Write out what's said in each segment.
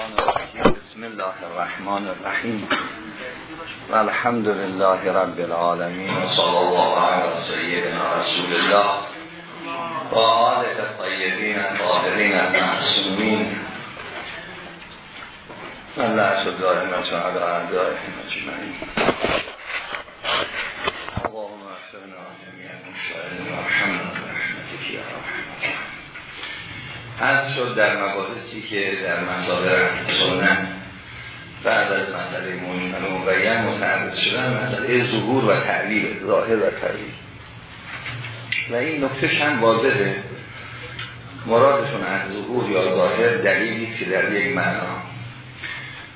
الشیطان الرجیم بسم الله الرحمن الرحیم و الحمد لله رب العالمین و صلی الله علی سیدنا رسول الله و آله الطیبین الطاهرین المعصومین الله شد دائمت و اجمعین اللهم اغفرنا جميعا وارحمنا برحمتك یا رحمت از شد در مباحثی که در مصادر سنت بعد از مسئله مهمن و مبین متعرض شدن مسئله ظهور و تعویل ظاهر و تعویل و این نکته هم واضحه. مرادشون از ظهور یا ظاهر دلیلی که در یک معنا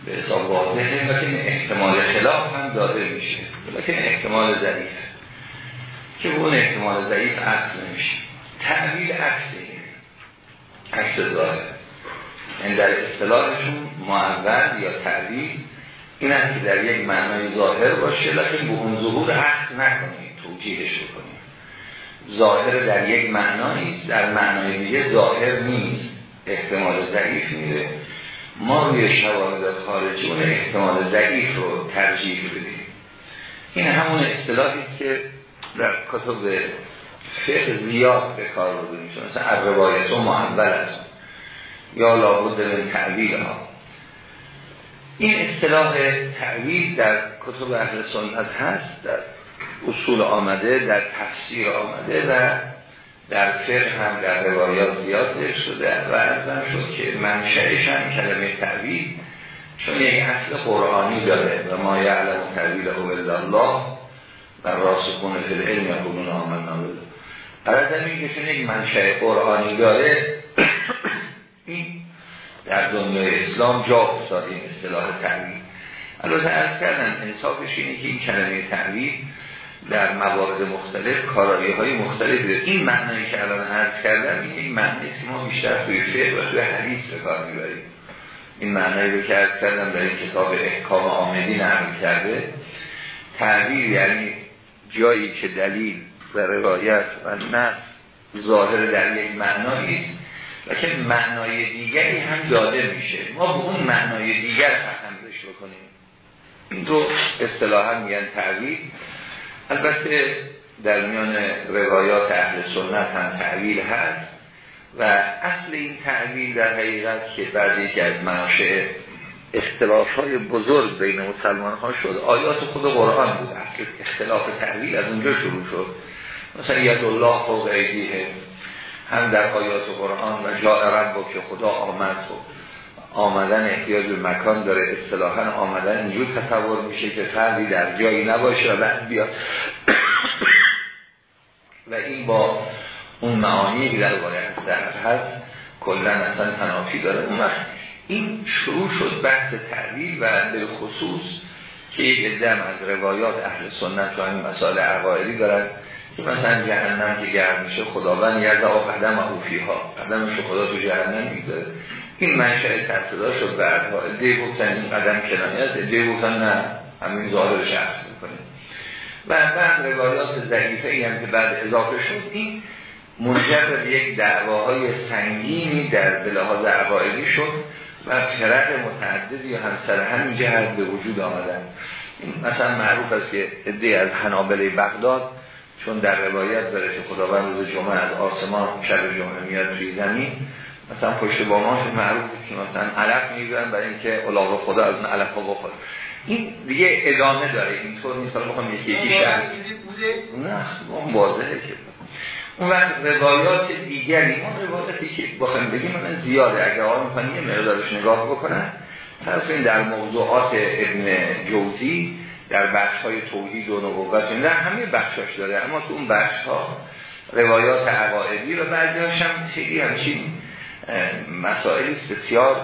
به حساب واضحه لیکن احتمال خلاف هم داده میشه. لیکن احتمال ضعیف که اون احتمال ضعیف عکس نمیشه. تعویل عکسه. عکس ظاهر. یعنی در اصطلاحشون معول یا تعبیر این است که در یک معنای ظاهر باشه لیکن به اون ظهور عکس نکنید توجیهش بکنید. ظاهر در یک معنایی در معنای دیگه ظاهر نیست احتمال ضعیف میره. ما روی شواهد خارجی اون احتمال ضعیف رو ترجیح بدیم. این همون اصطلاحی که در کتب فقه زیاد به کار رو میشه. مثلا روایت و محول است. یا لابد من تعویل ها. این اصطلاح تعویل در کتب اهل سنت هست در اصول آمده در تفسیر آمده و در فقه هم در روایات زیاد شده و ارزم شد که منشأش هم کلمه تعویل چون یک اصل قرآنی داره و ما یعلم تعویل الله و راسخون فی العلم یقولون آمنا بالله. از این که چون یک منشأ قرآنی داره این در دنیای اسلام جا افتاد این اصطلاح تعویل البته ارز کردن انصافش اینه که این کلمه تعویل در موارد مختلف کارایی های مختلف داره. این معنی که الان عرض کردم این معنی که ما بیشتر توی فقه و توی حدیث به کار می‌بریم. این معنی رو که عرض کردم در این کتاب احکام آمدی نقل کرده. تعویل یعنی جایی که دلیل و روایت و نص ظاهر در یک معنایی است و که معنای دیگری هم داده میشه. ما به اون معنای دیگر فهمش بکنیم. این رو اصطلاحا میگن تعویل البته در میان روایات اهل سنت هم تعویل هست و اصل این تعویل در حقیقت که بعد یکی از مناشع اختلاف های بزرگ بین مسلمان ها شد آیات خود قرآن بود. اصل اختلاف تعویل از اونجا شروع شد. مثلا ید الله فوق ایدیه. هم در آیات قرآن و جا رب که خدا آمد و آمدن احتیاج به مکان داره اصطلاحا آمدن اینجور تصور میشه که فردی در جایی نباشه و بعد بیاد. و این با اون معانی که در باید هست کلا اصلا تنافی داره. اون وقت این شروع شد بحث تعویل و به خصوص که یک از روایات اهل سنت و این مسائل عقایدی دارن. که مثلا جهنم که گرم میشه خداوند یرد آب قدم ها قدمش خدا تو جهنم می‌ذاره. این منشأ تصدا شد بعدها. ادعی گفتن این قدم کنانی است. ادعی گفتن نه. همین ظاهر شخص می‌کنه. و بعد روایات ضعیفه ای هم که بعد اضافه شد این منجر به یک دعواهای سنگینی در بلحاظ عقایدی شد و فرق متعددی همسر همین جهت به وجود آمدن. مثلا معروف است که ادعی از حنابل بغداد چون در روایت داره که خداوند روز جمعه از آسمان شب جمعه میاد توی زمین مثلا پشت باماش معروف که مثلا علف میگن برای اینکه الاغ خدا از اون علف ها بخور این دیگه ادامه داره اینطور نیست. حالا بخوام یکی یکی شهر نه اون واضحه که اون وقت روایات دیگری اون روایاتی که بخوایم بگیم من زیاده. اگر آقا می‌خوان یه مقدارش نگاه بکنن طرف این در موضوعات ابن جوزی در بخش های توحید و نبوت. در همه بخشاش داره اما تو اون بخش ها روایات عقائدی و بعضیاش هم خیلی همچین مسائلی بسیار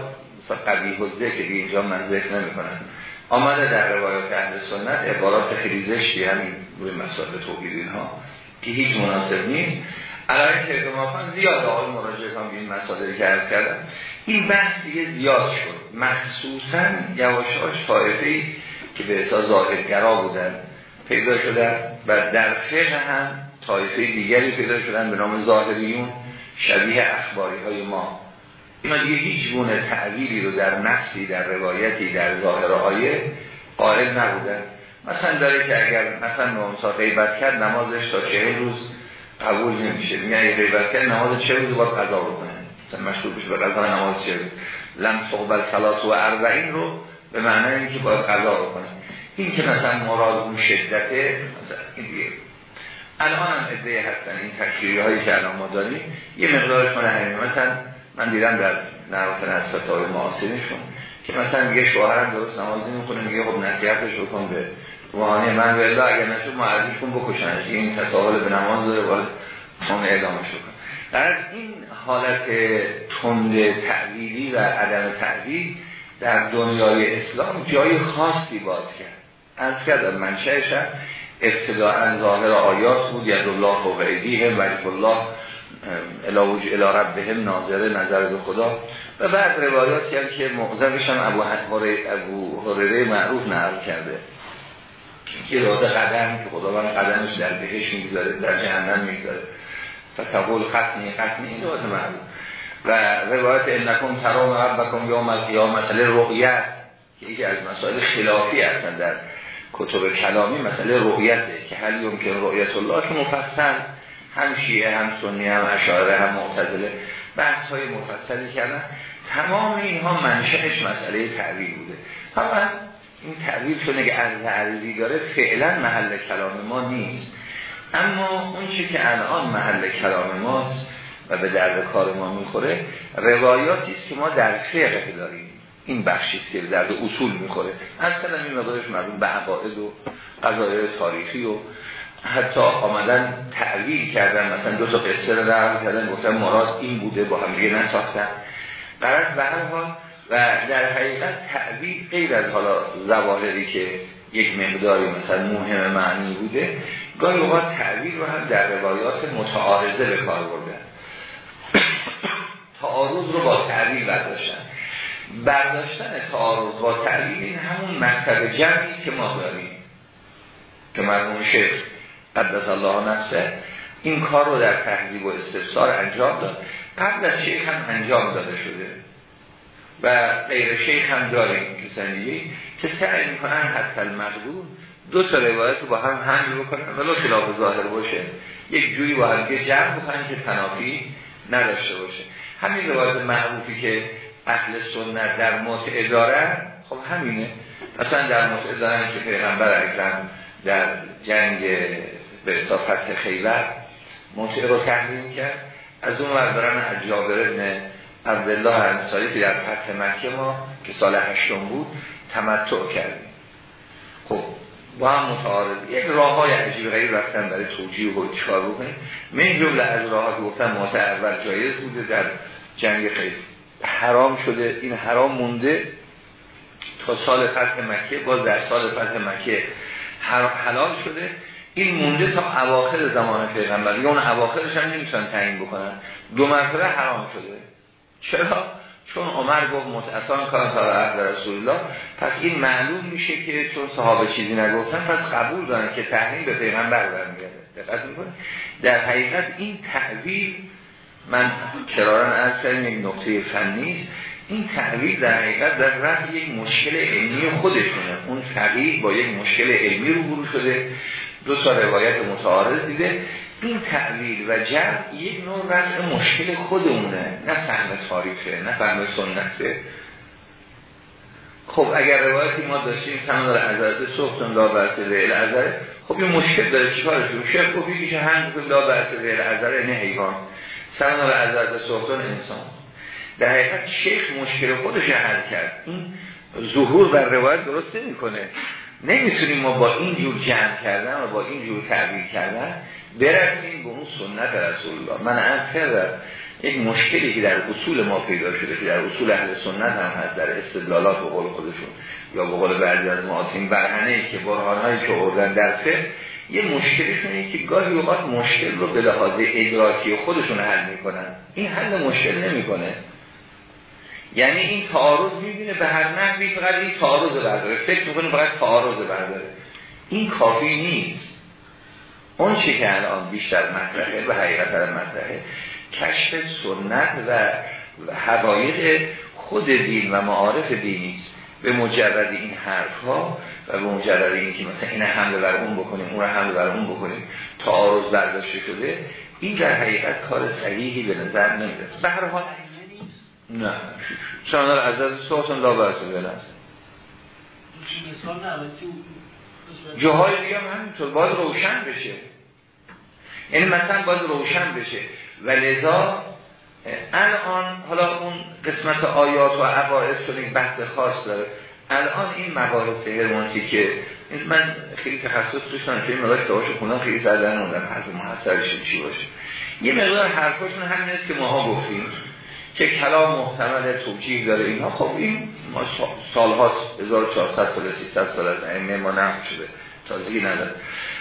قبیح و ذکر اینجا من ذکر نمی کنم آمده در روایات اهل سنت عبارات خیلی زشتی همین روی مسائل توحید اینها که هیچ مناسب نیست. علاوه که اعتمافان زیاد آقای مراجعه هم این مسائل کرد کردن. این بحث دیگه زیاد شد. مخصوصا یواشاش که به احساس ظاهرگرا بودن پیدا شدن و در فقه هم طایفه دیگری پیدا شدن به نام ظاهریون شبیه اخباری های ما. اینا دیگه هیچ گونه تعبیری رو در نفسی در روایتی در ظاهر آیه قائل نبودن. مثلا داره که اگر مثلا نامسا غیبت کرد نمازش تا چه روز قبول نمیشه. میگه اگه غیبت کرد نماز چه روز باید قضا بکنه. مثلا مشروع بشه به قضا نماز چه روز. لم تقبل ثلاث و اربعین رو به معنی اینکه باید قضا بکنه این که مثلا مراد اون شدته مثلا این الان هم ادعای هستن این تشریعی هایی که الان ما داریم یه مقدارش من همین. مثلا من دیدم در نرات نصفت های معاصرینشون که مثلا میگه شوهرم درست نمازی می‌کنه میگه خب نصیحتش بکن به روحانی من به الله اگر نشد معرضی کن بکشنش. این تساهل به نماز داره باید هم اعلامش بکن در این حالت تند تعویلی و عدم تعویل در دنیای اسلام جای خاصی باز کرد. از کردم منشهش هم ظاهر آیات بود ید الله و هم وجب الله الهوج الارب به هم ناظره نظر به خدا. و بعد روایات کرد که معظمش هم ابو, حریره معروف نقل کرده. که راده قدم که خدا من قدمش در بهش می‌گذاره در جهنم می‌گذاره. فتقول ختنی ختنی این راده معروف. و روایت انکم ترام ربکم یوم مسئله رؤیت که یکی از مسائل خلافی هستن در کتب کلامی مسئله رؤیته که هل یمکن رؤیت الله که مفصل هم شیعه هم سنی هم اشاره هم معتزله بحث های مفصلی کردن. تمام اینها منشأش مسئله تعبیر بوده. طبعا این تعبیر چون اگه عرض عرضی داره فعلا محل کلام ما نیست. اما اون چی که الان محل کلام ماست و به درد کار ما می‌خوره. روایاتی است که ما در فقه داریم. این بخشی که در اصول می‌خوره. اصلا این مقدارش مربوط به عقاید و قضایای تاریخی و حتی آمدن تعویل کردن. مثلا دو تا قصه رو در کردن گفتن مراد این بوده با هم دیگه نساختن. قرار به هر حال و در حقیقت تعویل غیر از حالا زواهری که یک مقداری مثلا مهم معنی بوده گاهی اوقات تعویل رو هم در روایات متعارضه به کار بردن تعارض رو با تعویل برداشتن. برداشتن تعارض با تعویل این همون مکتب جمعی که ما داریم. که مرموم شیخ قدس الله نفسه این کار رو در تحضیب و استفسار انجام داد. قبل از شیخ هم انجام داده شده. و غیر شیخ هم داریم کسانی که سعی می‌کنن حتی المقبول دو تا روایت رو با هم حمل بکنن ولو خلاف ظاهر باشه. یک جوری با هم جمع بکنن که تنافی نداشته باشه. همین روایت معروفی که اهل سنت در متعه دارن خب همینه. مثلا در متعه دارن که پیغمبر اکرم در جنگ به فتح خیبر متعه رو تحریم کرد. از اون ور دارن از جابر ابن عبدالله انصاری که در فتح مکه ما که سال هشتم بود تمتع کردیم. خب با هم متعارض. یک راه های عجیب غیر رفتن برای توجیه و چکار بکنیم. من جمله از راه ها گفتن موسع اول جایز بوده در جنگ خیلی. حرام شده. این حرام مونده تا سال فتح مکه. باز در سال فتح مکه حلال شده. این مونده تا اواخر زمان پیغمبر. یا اون اواخرش هم نمی‌تونن تعیین بکنن. دو مرتبه حرام شده. چرا؟ چون عمر گفت متأسان کار تا عهد رسول الله پس این معلوم میشه که چون صحابه چیزی نگفتن پس قبول دارن که تحریم به پیغمبر برمیگرده. دقت می‌کنه در حقیقت این تعویل من کرارن از کردیم یک نقطه فنی این تعویل در حقیقت در رفت یک مشکل علمی خودشونه. اون فقیه با یک مشکل علمی رو برو شده. دو تا روایت متعارض دیده. این تعویل و جمع یک نوع رفع مشکل خودمونه. نه فهم تاریخه نه فهم سنته. خب اگر روایتی ما داشتیم سمنار عزرت سختن لا برسه ویل عزره خب این مشکل داره چیکارش؟ شیخ گفت که هنگ لا برسه ویل عزره نه حیوان. سمنار عزرت سختن انسان. در حقیقت شیخ مشکل خودش حل کرد. این ظهور بر روایت درست نمی کنه نمی‌تونیم ما با این جور جمع کردن و با این جور تعبیر کردن برسیم به اون سنت رسول الله من از کردم یک مشکلی که در اصول ما پیدا شده که در اصول اهل سنت هم هست در استدلالات به قول خودشون یا به قول بعضی از معاصرین برهنه که برهانهایی که اردن در فقه یه مشکلشونه که گاهی اوقات مشکل رو به لحاظ ادراکی خودشون حل می‌کنن. این حل مشکل نمی‌کنه. یعنی این تعارض می‌بینه به هر نحوی فقط این تعارض برداره. فکر می‌کنه فقط تعارض برداره. این کافی نیست. اون چی که الان بیشتر مطرحه و حقیقت مطرحه کشف سنت و حقایق خود دین و معارف دینی به مجرد این حرف ها و به مجرد این که مثلا این حمله بر اون بکنیم اون حمله بر اون بکنیم تعارض برداشته شده این در حقیقت کار صحیحی به نظر نمی‌رسه. به هر حال نه. شما از صحتون لا برسه بلنس جاهای دیگه هم همینطور باید روشن بشه. یعنی مثلا باید روشن بشه. و لذا الان حالا اون قسمت آیات و عقاعد شده بحث خاص داره الان این مباحث هرمانتیکه من خیلی تخصص دارم که این مقدار کتاباشو خوندم خیلی زدن اوندم حرف محصرش چی باشه. یه مقدار حرفاشون همین است که ماها گفتیم که کلام محتمل توجیه داره اینها خب این ما سالها 1400 سال 300 سال از ائمه ما نقل شده. تازگی نداره.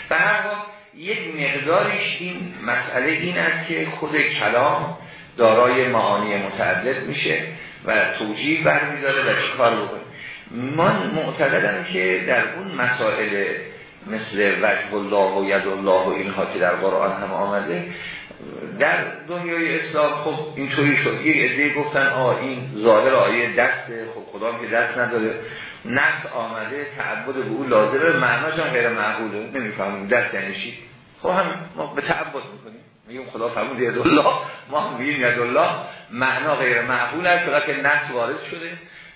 به هر حال یک مقدارش این مسئله این است که خود کلام دارای معانی متعدد میشه و توجیه برمیداره و چیکار بکنه من معتقدم که در اون مسائل مثل وجه الله و ید الله و اینها که در قرآن هم آمده در دنیای اسلام خب اینطوری شد. یک عده گفتن آ این ظاهر آیه دسته خب خدا که دست نداره. نفس آمده تعبد به او لازمه. معناش هم غیر معقوله. نمی‌فهمیم. دست یعنی چی؟ خب هم ما به تعبد می‌کنیم. میگیم خدا فرمود ید الله ما میگیم ید الله. معنا غیر معقول است که نفس وارد شده.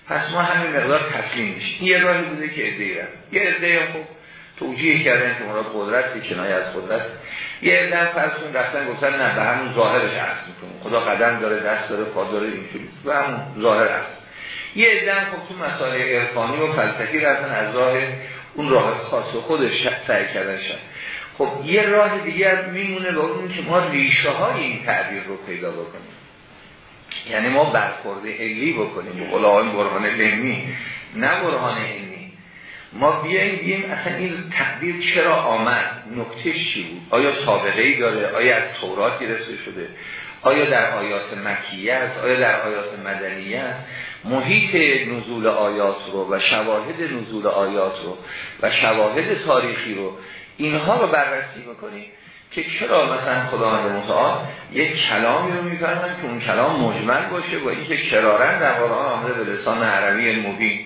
پس ما همین مقدار تسلیم میشیم. یه راهی بوده که عده رفت. یه عده خب توجیه کردن که مراد قدرت کنایه از قدرت. یه عده فرسون رفتن گفتن نه به همون ظاهرش عرض می‌کنیم. خدا قدم داره دست داره پا داره اینجوری. به همون ظاهر است یه عده خب تو مسائل عرفانی و فلسفی رفتن از راه اون راه خاص و خودش سعی کردن شد. خب یه راه دیگر میمونه به اون که ما ریشه های این تعبیر رو پیدا بکنیم. یعنی ما برخورده علی بکنیم. به قول برهان علمی. نه برهان علمی. ما بیاییم بیم اصلا این تعبیر چرا آمد؟ نکته چی بود؟ آیا سابقه ای داره؟ آیا از تورات گرفته شده؟ آیا در آیات مکیه است؟ آیا در آیات مدنیه است؟ محیط نزول آیات رو و شواهد نزول آیات رو و شواهد تاریخی رو اینها رو بررسی بکنیم که چرا مثلا خداوند متعال یک کلامی رو میفرمن که اون کلام مجمل باشه با اینکه کرارن در قرآن آمده به لسان عربی مبین.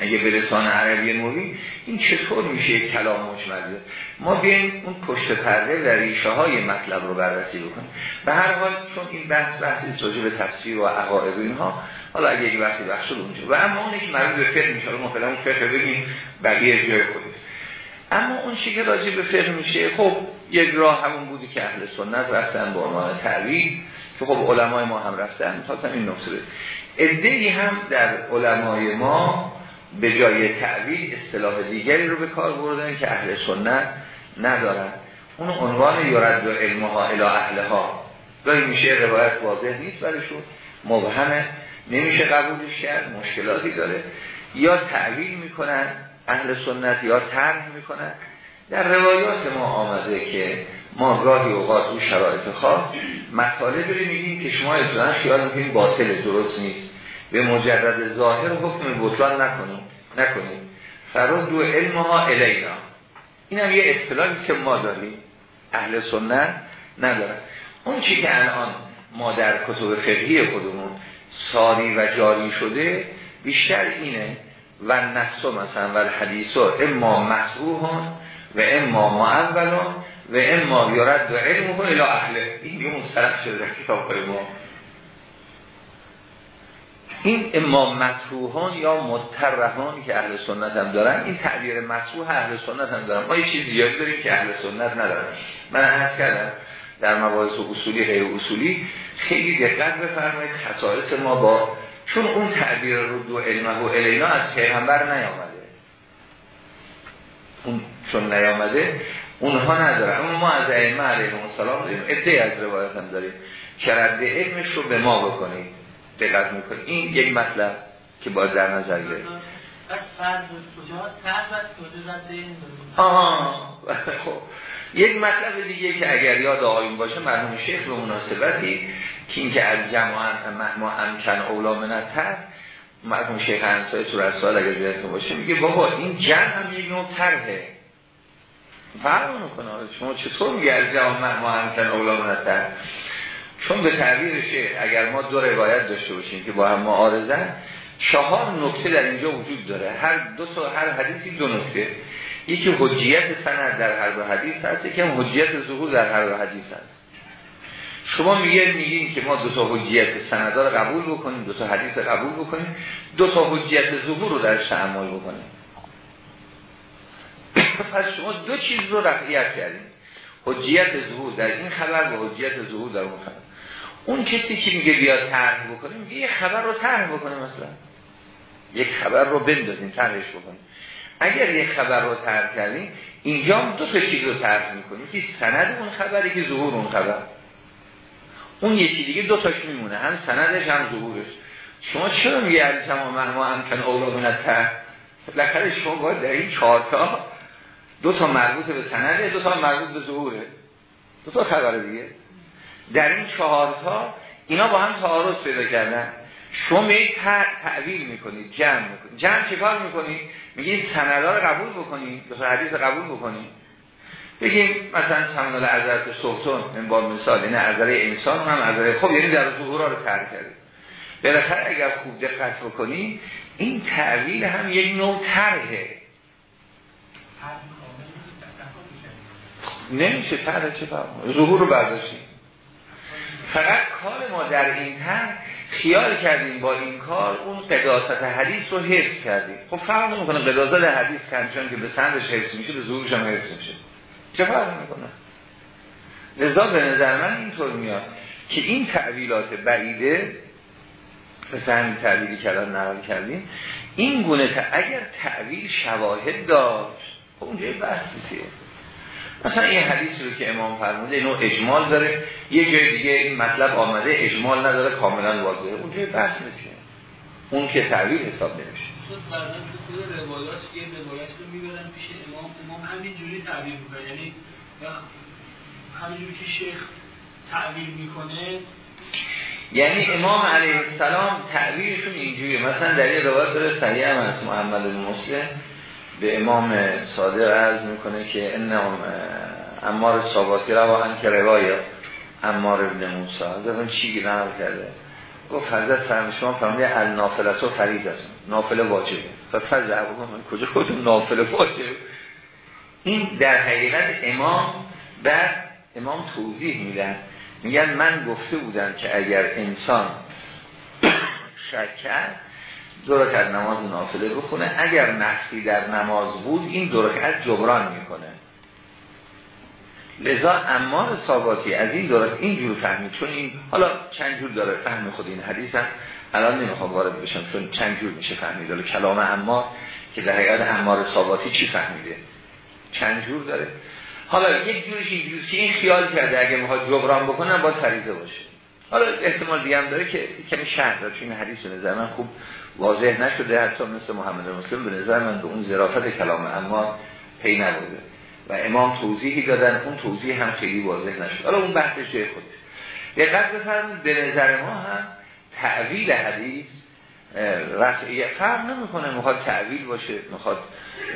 اگه به لسان عربی مبین این چطور میشه یک کلام مجمل ما بیایم اون پشت پرده و ریشه های مطلب رو بررسی بکنیم. به هر حال چون این بحث بحثی توجه به تفسیر و عقاید اینها حالا اگه یک وقتی بخش اونجا. و اما اونی که مربوط به فقه میشه. ما فعلا فقه بگیم بقیه جای خودش. اما اون چی که راجع به فقه میشه خب یک راه همون بودی که اهل سنت رفتن به عنوان تعویل که خب علمای ما هم رفتن. می‌خواستم این نکته. ادهی هم در علمای ما به جای تعویل اصطلاح دیگری رو به کار بردن که اهل سنت ندارن. اون عنوان یورد و علمها الی اهلها. گاهی میشه روایت واضح نیست برشون مبهمه. نمیشه قبولش کرد. مشکلاتی داره. یا تعویل می‌کنن اهل سنت یا طرح می‌کنن در روایات ما آمده که ما گاهی اوقات او شرایط خاص مطالب رو میگیم که شما اصلا خیال می‌کنیم باطل درست نیست. به مجرد ظاهر حکم بطلان نکنیم. نکنیم. فراد دو علمها الینا. این هم یه اصطلاحی که ما داریم. اهل سنت ندارن. اون چی که الان ما در کتب فقهی خودمون ساری و جاری شده بیشتر اینه و نصو مثلا و الحدیث اما مصروحان و اما معولان و اما یارد و علم کن الى اهله. این یه مصرف شده در کتاب های ما. این اما مطروحان یا مترهان که اهل سنت هم دارن این تعبیر مطروح اهل سنت هم دارن. ما یه چیز زیادی داریم که اهل سنت ندارن. من عرض کردم در مباحث اصولی غیر اصولی خیلی دقت بفرمایید خصائص ما با چون اون تعبیر رو دو علمه و الینا از پیغمبر نیامده. اون چون نیامده اونها نداره اما ما از ائمه علیهم السلام داریم ادعای از روایت هم داریم که رد علمش رو به ما بکنید. دقت می‌کنید. این یک مطلب که باید در نظر گرفت. آها. خب. یک مطلب دیگه که اگر یاد آقایون باشه مرحوم شیخ به مناسبتی که اینکه از جماعت مهما امکن اولا منتر مرحوم شیخ انسای تو رسال اگر ذهنتون باشه میگه بابا این جمع هم یک نوع طرحه. فرق می‌کنه شما چطور میگه از جمع مهما امکن اولا منتر چون به تعبیر شیخ اگر ما دو روایت داشته باشیم که با هم معارضن چهار نکته در اینجا وجود داره. هر دو تا هر حدیثی دو نکته. یکی حجیت سند در هر دو حدیث هست یکی هم حجیت ظهور در هر دو حدیث هست. شما میگه میگین که ما دو تا حجیت سند رو قبول بکنیم دو تا حدیث قبول بکنیم دو تا حجیت ظهور رو در تعامل بکنیم. پس شما دو چیز رو رفعیت کردیم حجیت ظهور در این خبر و حجیت ظهور در اون خبر. اون کسی که میگه بیاد طرح بکنیم یه خبر رو طرح بکنیم مثلا. یک خبر رو بندازیم طرحش بکنیم. اگر یک خبر رو طرح کردیم اینجا هم دو تا رو طرح می‌کنیم که سند اون خبری که ظهور اون خبر. اون یکی دیگه دو تاش میمونه هم سندش هم ظهورش. شما چرا میگه علی تمام مهما امکن اولاد نتر لکه شما باید در این چهار تا دو تا مربوط به سنده دو تا مربوط به ظهوره. دو تا خبر دیگه. در این چهار تا اینا با هم تعارض پیدا کردن. شما میگید تعویل می‌کنید جمع می‌کنید جمع چه کار می‌کنید میگید سنده رو قبول بکنید تا حدیث قبول بکنید بگیم مثلا سمنال عذرت سلطان من با مثال این عذره انسان هم عذره خب یعنی در ظهورا رو ترک کرده بالاخره اگر خوب دقت بکنی این تعویل هم یک نوع طرحه. نمیشه طرح چه ظهور رو برداشتیم. فقط کار ما در این هم خیال کردیم با این کار اون قداست. حدیث رو حفظ کردیم. خب فرق نمی‌کنه قداست حدیث کنچان که به سندش حفظ میشه به ظهورش هم حفظ میشه. چه فرق می‌کنه؟ لذا به نظر من اینطور میاد که این تعویلات بعیده مثل همین تعویلی که الان نقل کردیم این گونه اگر تعویل شواهد داشت خب اونجا بحث مثلا این حدیث رو که امام فرموده اینو اجمال داره. یه جای دیگه این مطلب آمده اجمال نداره کاملا واضحه. اونجا بحث میشه. اون که تعویل حساب نمیشه. بعضا تو روایات یه روایت رو می‌برن پیش امام امام همینجوری تعبیر می‌کنه. یعنی همینجوری که شیخ تعبیر می‌کنه. یعنی امام علیه السلام تعبیرشون اینجوریه. مثلا در یه روایت داره صحیح هم از محمد المسلم به امام صادق عرض می‌کنه که ان امار صاباتی هم که روایه امار ابن موسا اون چی نقل کرده؟ گفت حضرت فرم شما فرموده النافلت و فریض است. نافله واجبه ففرض من کجا خودتون نافله واجبه این در حقیقت امام بر امام توضیح میدن میگن من گفته بودم که اگر انسان شک دو رکعت نماز نافله بخونه. اگر نفسی در نماز بود این دو رکعت جبران می‌کنه. لذا امار ثاباتی از این دو اینجور فهمید. چون این حالا چند جور داره؟ فهم خود این حدیث هم. الان نمی‌خوام وارد بشم چون چند جور میشه فهمید. حالا کلام امار که در حقیقت امار چی فهمیده؟ چند جور داره؟ حالا یک جورش اینجور که این خیال کرده اگه می‌خواد جبران بکنن با فریضه باشه. حالا احتمال دیگه هم داره که کمی شهر داره. چون این حدیث به نظر من خوب واضح نشده حتی مثل محمد مسلم به نظر من به اون ظرافت کلام اما پی نبوده. و امام توضیحی دادن اون توضیح هم خیلی واضح نشد. حالا اون بحث جای خودش. دقت بفرمایید به نظر ما هم تعویل حدیث رفعی فرق نمی‌کنه. می‌خواد تعویل باشه می‌خواد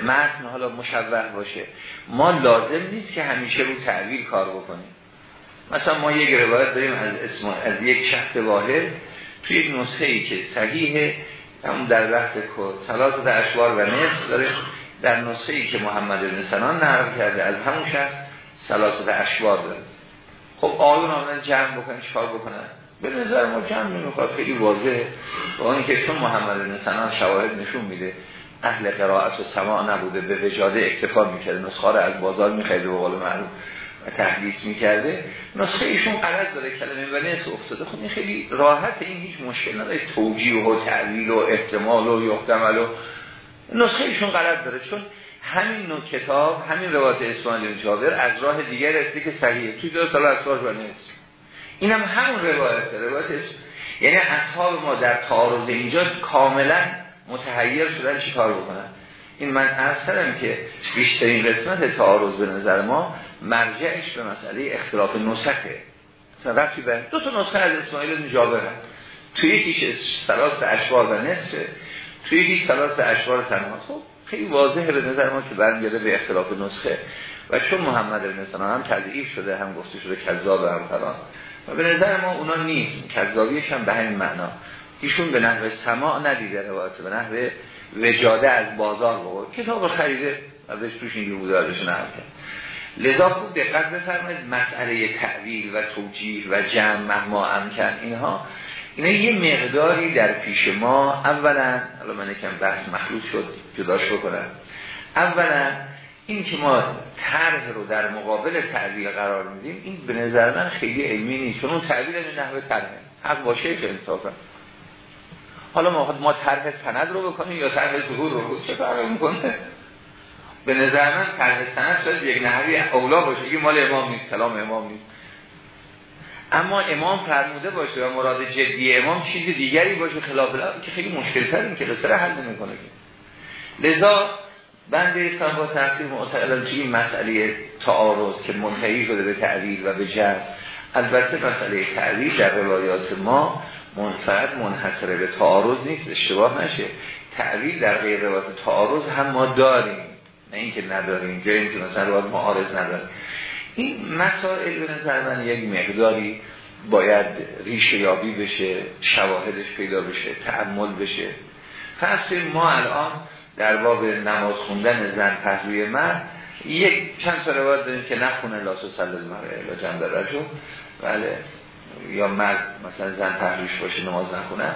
متن حالا مشوه باشه. ما لازم نیست که همیشه رو تعویل کار بکنیم. مثلا ما یک روایت داریم از اسم از یک شخص واحد. توی یک نسخه که صحیحه همون در وقت کد سلاست اشوار و نصف. داره در نسخه که محمد بن سنان نقل کرده از همون شخص سلاست اشوار داره. خب آیون آمدن جمع بکنن چکار بکنن؟ به نظر ما جمع نمی‌خواد. خیلی واضحه. با اینکه چون محمد بن سنان شواهد نشون میده اهل قرائت و سماع نبوده به وجاده اکتفا می‌کرده نسخه از بازار میخریده به قول معلوم و تحدیث می‌کرده. نسخه ایشون غلط داره کلمه ولی افتاده. خب این خیلی راحت این هیچ مشکل نداره. توجیه و تعویل و احتمال و یحتمل و نسخه ایشون غلط داره. چون همین نوع کتاب همین روایت اسماعیل جابر از راه دیگر رسیده که صحیحه. توی دو سال اسواج نیست این هم همون روایت روایت یعنی اصحاب ما در تعارض اینجا کاملا متحیر شدن چیکار بکنن؟ این من کردم که بیشترین قسمت تعارض به نظر ما مرجعش به مسئله اختلاف نسخه. مثلا رفتی به دو تا نسخه از اسماعیل جابر هست. توی یکیش سلاس اشوار و نصفه توی یکیش سلاس اشوار تنها. خب خیلی واضحه به نظر ما که برمیگرده به اختلاف نسخه. و چون محمد بن هم تضعیف شده هم گفته شده کذاب هم فلان. و به نظر ما اونا نیست. کذابیش هم به همین معنا. ایشون به نحو سماع ندیده روایت به نحو وجاده از بازار بگو کتاب خریده ازش توش اینجور بوده ازش نهارده لذا خوب دقت بفرمایید مسئله تعویل و توجیه و جمع مهما امکن اینها. اینا یه مقداری در پیش ما اولا حالا من یکم بحث مخلوط شد جداش بکنم. اولا این که ما طرح رو در مقابل تعویل قرار میدیم این به نظر من خیلی علمی نیست چون اون تعویل نحوه طرحه. حق باشه که انصافا. حالا ما ما طرح سند رو بکنیم یا طرح ظهور رو؟ چه فرقی می‌کنه؟ به نظر من طرح سند شاید یک نحوی اولا باشه که مال امام نیست کلام امام نیست. اما امام فرموده باشه و مراد جدی امام چیز دیگری باشه خلاف که خیلی مشکل تر این که قصه حل می‌کنه لذا بنده با تحصیل معتقدم توی این مسئله تعارض که منتهی شده به تعویل و به جر البته مسئله تعویل در روایات ما منفرد منحصره به تعارض نیست اشتباه نشه. تعویل در غیر روایات تعارض هم ما داریم. نه اینکه نداریم جایی که مثلا روایات معارض نداریم. این مسائل به نظر من یک مقداری باید ریشه یابی بشه شواهدش پیدا بشه تعمل بشه. پس ما الان در باب نماز خوندن زن پهلوی من یک چند سال روایت داریم که نخونه لاسو سلز مره الا جنب رجو بله. یا مرد مثلا زن پهلوش باشه نماز نخونه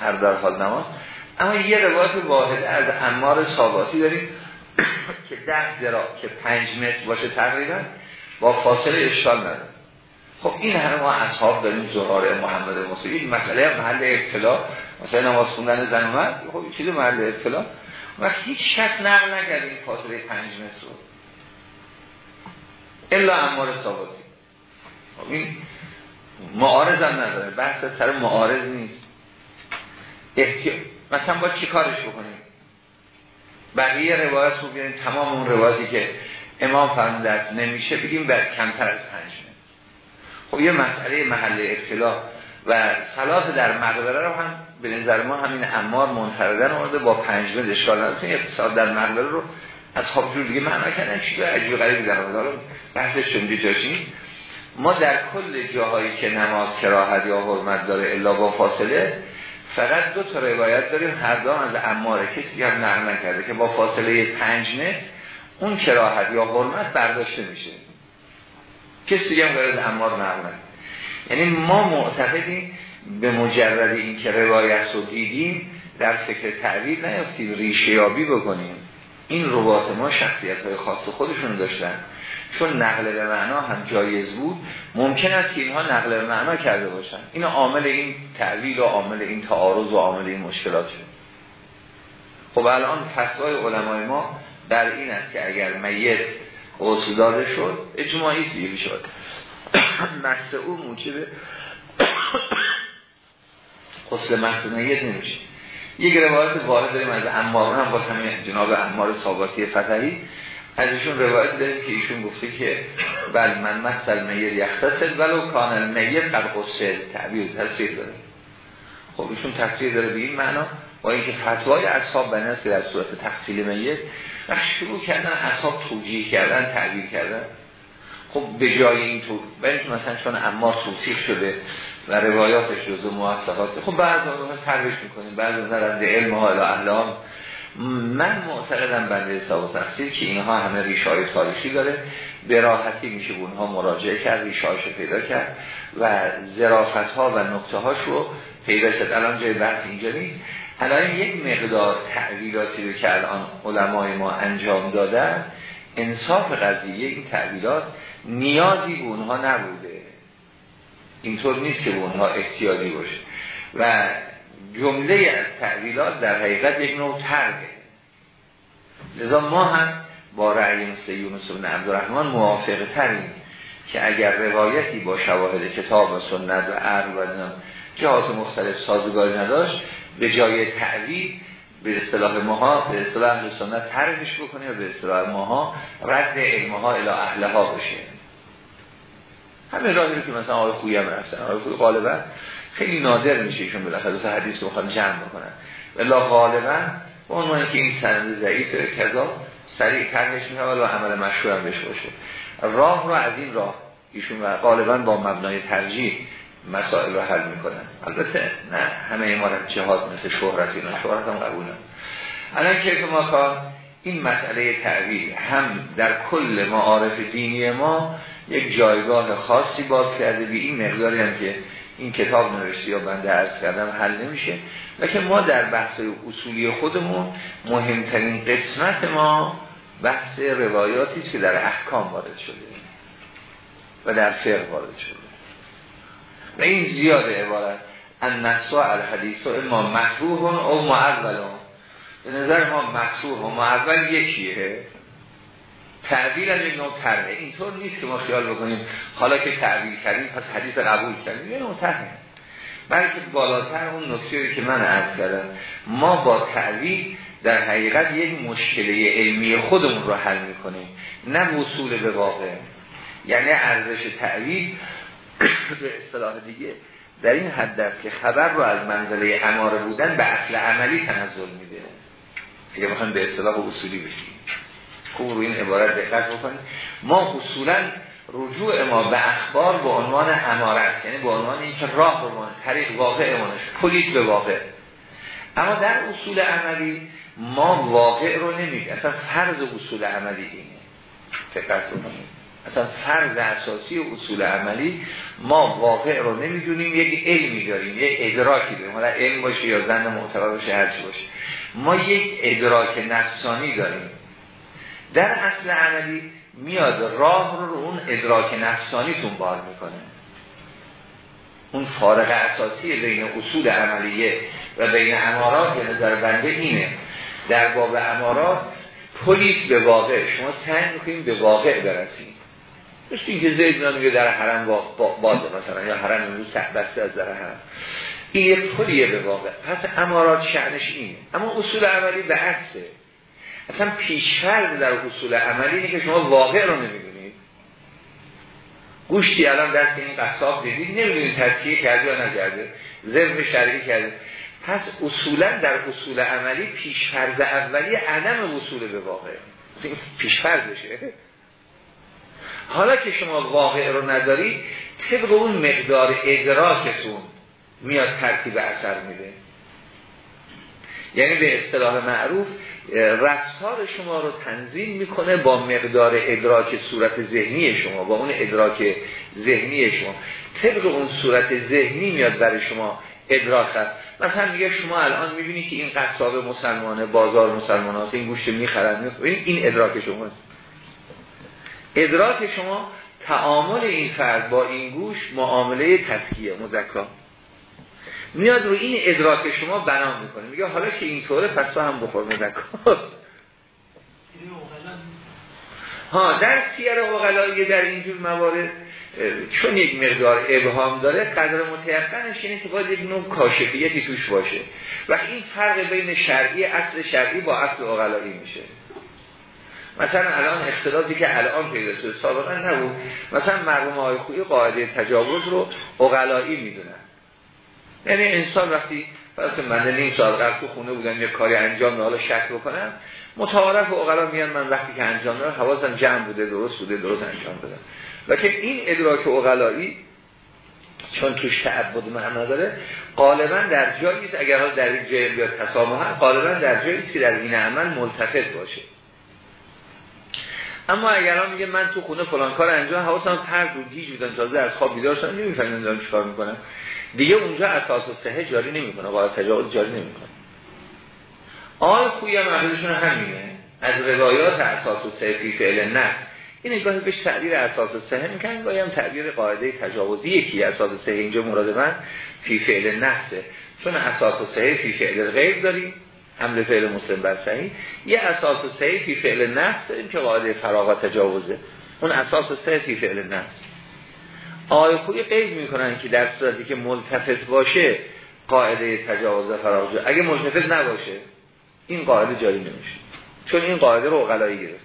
هر در حال نماز. اما یه روایت واحد از امار ثاباتی داریم. که ده درا که پنج متر باشه تقریبا با فاصله اشکال نداره. خب این همه ما اصحاب داریم زهار محمد مصری مسئله محل ابتلا. مثلا نماز خوندن زن مرد خب چیز محل ابتلا. و هیچ شک نقل نکرد این فاصله پنج متر رو. الا امار ثابتی. خب این معارض هم نداره. بحث سر معارض نیست. احتیاط. مثلا با چی کارش بکنیم؟ بقیه روایت رو بیاریم تمام اون روایتی که امام فرمودت نمیشه بگیم بر کمتر از پنج خب یه مسئله محل اختلاف و صلاح در مقبره رو هم به نظر ما همین امار منفردن آمده با پنج متر اشکال نداره. اقتصاد در مقبره رو از خواب جور دیگه معنا کردن چی به عجیب غریبی در حالا بحثش چون ما در کل جاهایی که نماز کراهت یا حرمت داره الا با فاصله فقط دو تا روایت داریم هر دام از اماره. کسی هم نقل نکرده که با فاصله پنج متر اون کراهت یا حرمت برداشته میشه. کسی دیگه هم از امار نقل یعنی ما معتقدیم به مجرد این که روایت رو دیدیم در فکر تعویل نیافتیم ریشه یابی بکنیم. این روات ما شخصیت های خاص خودشون داشتن. چون نقل به معنا هم جایز بود ممکن است که اینها نقل به معنا کرده باشن. این عامل این تعویل و عامل این تعارض و عامل این مشکلات شد. خب الان فتوای علمای ما در این است که اگر میت غسل داده شد اجماعی دیگه شد مست او موجب غسل مست میت نمیشه. یک روایت وارد داریم از امار هم با همین جناب امار صاباتی فتحی. ازشون روایت داریم که ایشون گفته که بل من مثل میر یختصل ولو کان المیر قد غسل تعبیر تصویر داره. خب ایشون تصویر داره به این معنا. با اینکه فتوای اصحاب بنی که در صورت تحصیل میت و شروع کردن اصحاب توجیه کردن تعبیر کردن. خب به جای این تو اینکه مثلا چون اما توصیف شده و روایاتش جزو موثقات خب بعض رو ترویش می‌کنیم. بعض از علم ها اهلام من معتقدم بنده حساب و تفسیر که اینها همه ریشای تاریخی داره. به راحتی میشه به اونها مراجعه کرد ریشایش پیدا کرد و زرافت ها و نقطه هاش رو پیدا شد الان جای بحث اینجا نیست. الان یک مقدار تعویلاتی رو که الان علمای ما انجام دادن انصاف قضیه این تعویلات نیازی به اونها نبوده. اینطور نیست که به اونها احتیاجی باشه. و جمله از تعویلات در حقیقت یک نوع ترگه لذا ما هم با رأی مثل یونس بن عبدالرحمن موافق تریم که اگر روایتی با شواهد کتاب و سنت و عرب و جهات مختلف سازگاری نداشت به جای تعویل به اصطلاح ماها به اصطلاح اهل سنت طرحش بکنه و به اصطلاح ماها رد علمها الی اهلها باشه همین راهی که مثلا آقای خویی هم رفتن. آقای خویی غالبا خیلی نادر میشه ایشون بالاخره. تا حدیث رو بخوام جمع بکنن ولی غالبا به عنوان که این سند ضعیف کذا سریع طرحش میشه ولی عمل مشهور هم بشه باشه. راه رو از این راه ایشون و غالبا با مبنای ترجیح مسائل رو حل می‌کنن. البته نه همه امارت جهاد مثل شهرت اینا شهرت هم قبول هم. الان کیف ما کار این مسئله تعویل هم در کل معارف دینی ما یک جایگاه خاصی باز کرده. بی این مقداری هم که این کتاب نوشتی یا بنده ارز کردم حل نمیشه. و که ما در بحث اصولی خودمون مهمترین قسمت ما بحث روایاتی که در احکام وارد شده و در فقه وارد شده. و این زیاده عبارت ان نقصا الحدیث و اما مطروح او معولان به نظر ما مطروح و معول یکیه. تعبیل هم یک نوع طرحه. اینطور نیست که ما خیال بکنیم حالا که تعبیل کردیم پس حدیث قبول کردیم. یه نوع طرحه. بلکه بالاتر اون نکته که من عرض کردم ما با تعبیل در حقیقت یک مشکله علمی خودمون رو حل می‌کنیم نه وصول به واقع. یعنی ارزش تعبیل به اصطلاح دیگه در این حد است که خبر رو از منزله اماره بودن به اصل عملی تنزل میده. اگه بخوایم به اصطلاح اصولی بشیم خوب رو این عبارت دقت بکنید. ما اصولا رجوع ما به اخبار به عنوان امارت یعنی به عنوان اینکه راه رو طریق واقع امانش پلیس به واقع. اما در اصول عملی ما واقع رو نمید اصلا فرض اصول عملی اینه. دقت بکنید. اصلا فرض اساسی اصول عملی ما واقع رو نمی‌دونیم یک علمی داریم یک ادراکی داریم. حالا علم باشه یا زن معتبر باشه هرچی باشه. ما یک ادراک نفسانی داریم. در اصل عملی میاد راه رو رو اون ادراک نفسانیتون بار می‌کنه. اون فارق اساسی بین اصول عملیه و بین امارات به نظر بنده اینه. در باب امارات پلیس به واقع شما سعی می‌کنیم به واقع برسیم مثل اینکه زید میگه در حرم بازه مثلا یا حرم امروز بسته از در حرم. این یک پلیه به واقع. پس امارات شعنش اینه. اما اصول عملی به عکسه. اصلا پیشفرد در اصول عملی اینه که شما واقع رو نمی‌دونید. گوشتی الان دست این قصاب دیدید نمی‌دونید ترکیه کرده یا نکرده ذهن شرعی کرده. پس اصولا در اصول عملی پیشفرد اولی عدم وصول به واقع. پیشفرزشه حالا که شما واقع رو ندارید طبق اون مقدار ادراکتون میاد ترتیب اثر میده. یعنی به اصطلاح معروف رفتار شما رو تنظیم می‌کنه با مقدار ادراک صورت ذهنی شما با اون ادراک ذهنی شما. طبق اون صورت ذهنی میاد برای شما ادراک هست. مثلا میگه شما الان می‌بینی که این قصاب مسلمانه بازار مسلمان هست این گوشت می‌خرن این ادراک شماست ادراک شما تعامل این فرد با این گوش معامله تسکیه مذکر میاد رو این ادراک شما بنا می‌کنه. میگه حالا که اینطوره پس تو هم بخور مذکر ها در سیر اغلایی در اینجور موارد چون یک مقدار ابهام داره قدر متیقنش اینه که باید یک نوع کاشفیتی توش باشه. و این فرق بین شرعی اصل شرعی با اصل اغلایی میشه. مثلا الان اختلافی که الان پیدا شده سابقا نبود. مثلا مرحوم های خویی قاعده تجاوز رو اقلایی می‌دونن. یعنی انسان وقتی پس من نیم سال قبل تو خونه بودم یه کاری انجام حالا شک بکنم متعارف و اقلا میان من وقتی که انجام دارم حواسم جمع بوده درست بوده درست انجام بدم و این ادراک اقلایی چون توش تعبد معنی داره غالبا در جایی اگر در این جای بیاد تسامح غالبا در جایی که در این عمل ملتفت باشه. اما اگر هم میگه من تو خونه فلان کار انجام حواسم پرد بود گیج بودن تازه از خواب بیدار شدم نمیفهمیدم دارم چیکار می‌کنم. دیگه اونجا اساس صحه جاری نمی‌کنه با تجاوز جاری نمی‌کنه. آل خوی هم همینه. از روایات اساس صحه فی فعل نه. این نگاهی بهش تعبیر اساس صحه می‌کنن گاهی هم تعبیر قاعده تجاوزی یکی اساس صحه اینجا مراد من فی فعل نفسه. چون اساس صحه فی فعل غیر داریم. حمل فعل مسلم بر صحیح. یه اساس صحیح فی فعل نفس این که قاعده فراغ تجاوزه. اون اساس صحیح فی فعل نفس. آیه خوی قید می‌کنن که در صورتی که ملتفت باشه قاعده تجاوز فراغ اگه ملتفت نباشه این قاعده جاری نمیشه. چون این قاعده رو اقلایی گرفت.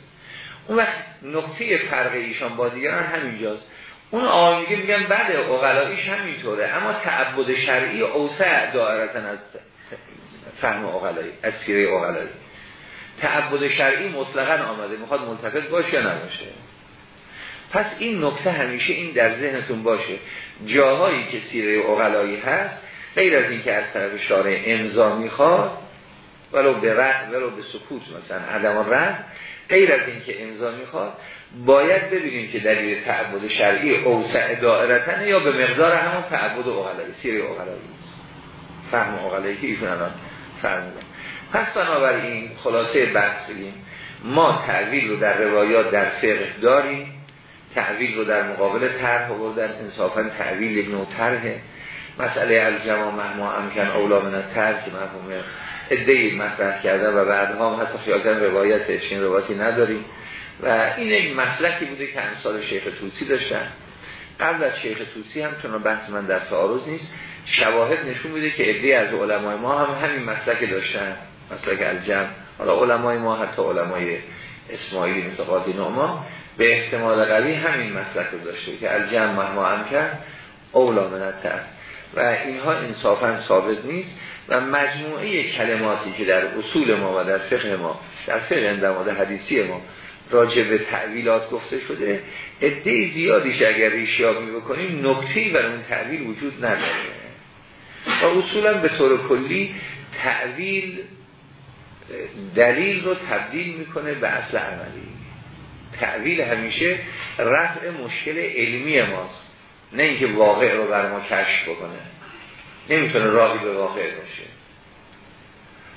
اون وقت نقطه فرق ایشان با دیگران همینجاست. اون آیه میگن بعد اقلاییش همینطوره. اما تعبد شرعی اوسع دائرتن از فهم اقلایی از سیره اقلایی تعبد شرعی مطلقا آمده. می‌خواد ملتفت باشه یا نباشه؟ پس این نکته همیشه این در ذهنتون باشه. جاهایی که سیره اغلایی هست غیر از این که از طرف شارع امضا می‌خواد ولو به رد ولو به سکوت مثلا عدم رد غیر از این که امضا می‌خواد باید ببینیم که دلیل تعبد شرعی اوسع دائرتن یا به مقدار همون تعبد اغلایی سیره اغلایی فهم اغلایی که ایشون الان فرمودن. پس بنابراین خلاصه بحث ما تعویل رو در روایات در فقه داریم. تعویل رو در مقابل طرح بردن انصافا تعویل یک نوع طرحه مسئله الجماع مهما امکن اولا من طرح که مفهوم ادهی مطرح کرده و بعدها هم حتی خیال روایت چین روایتی نداریم. و این یک مسلکی بوده که امثال شیخ توسی داشتن. قبل از شیخ توسی هم چون بحث من در تعارض نیست شواهد نشون میده که ادهی از علمای ما هم همین مسلک داشتن. مسلک الجم حالا علمای ما حتی علمای اسماعیلی مثل قاضی نعمان. به احتمال قوی همین مسلک رو داشته که الجم مهما هم کرد اولا منتر و اینها انصافا ثابت نیست و مجموعه کلماتی که در اصول ما و در فقه ما در فقه اندماد حدیثی ما راجع به تعویلات گفته شده عده زیادیش اگر ریشیابی بکنیم نکتهی برای اون تعویل وجود نداره. و اصولا به طور کلی تعویل دلیل رو تبدیل می‌کنه به اصل عملی. تعویل همیشه رفع مشکل علمی ماست. نه اینکه واقع رو بر ما کشف بکنه. نمی‌تونه راهی به واقع باشه.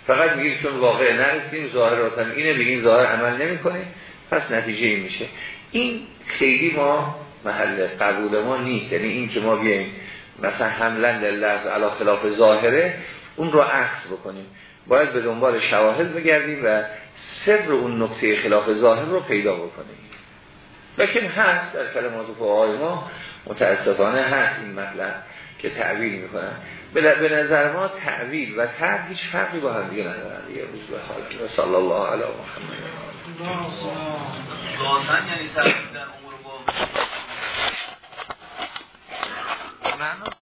فقط میگیم چون واقع نرسیم ظاهرات هم اینه بگیم ظاهر عمل نمی‌کنه. پس نتیجه این میشه. این خیلی ما محل قبول ما نیست. یعنی این که ما بیاییم مثلا حملن لفظ علا خلاف ظاهره اون رو عکس بکنیم. باید به دنبال شواهد بگردیم و سر اون نقطه خلاف ظاهر رو پیدا بکنیم. لیکن هست در کلمات فقهای ما متاسفانه هست این مطلب که تعویل می‌کنن. به نظر ما تعویل و تر هیچ فرقی با هم دیگه ندارن دیگه روز به حال. صلی الله علی محمد.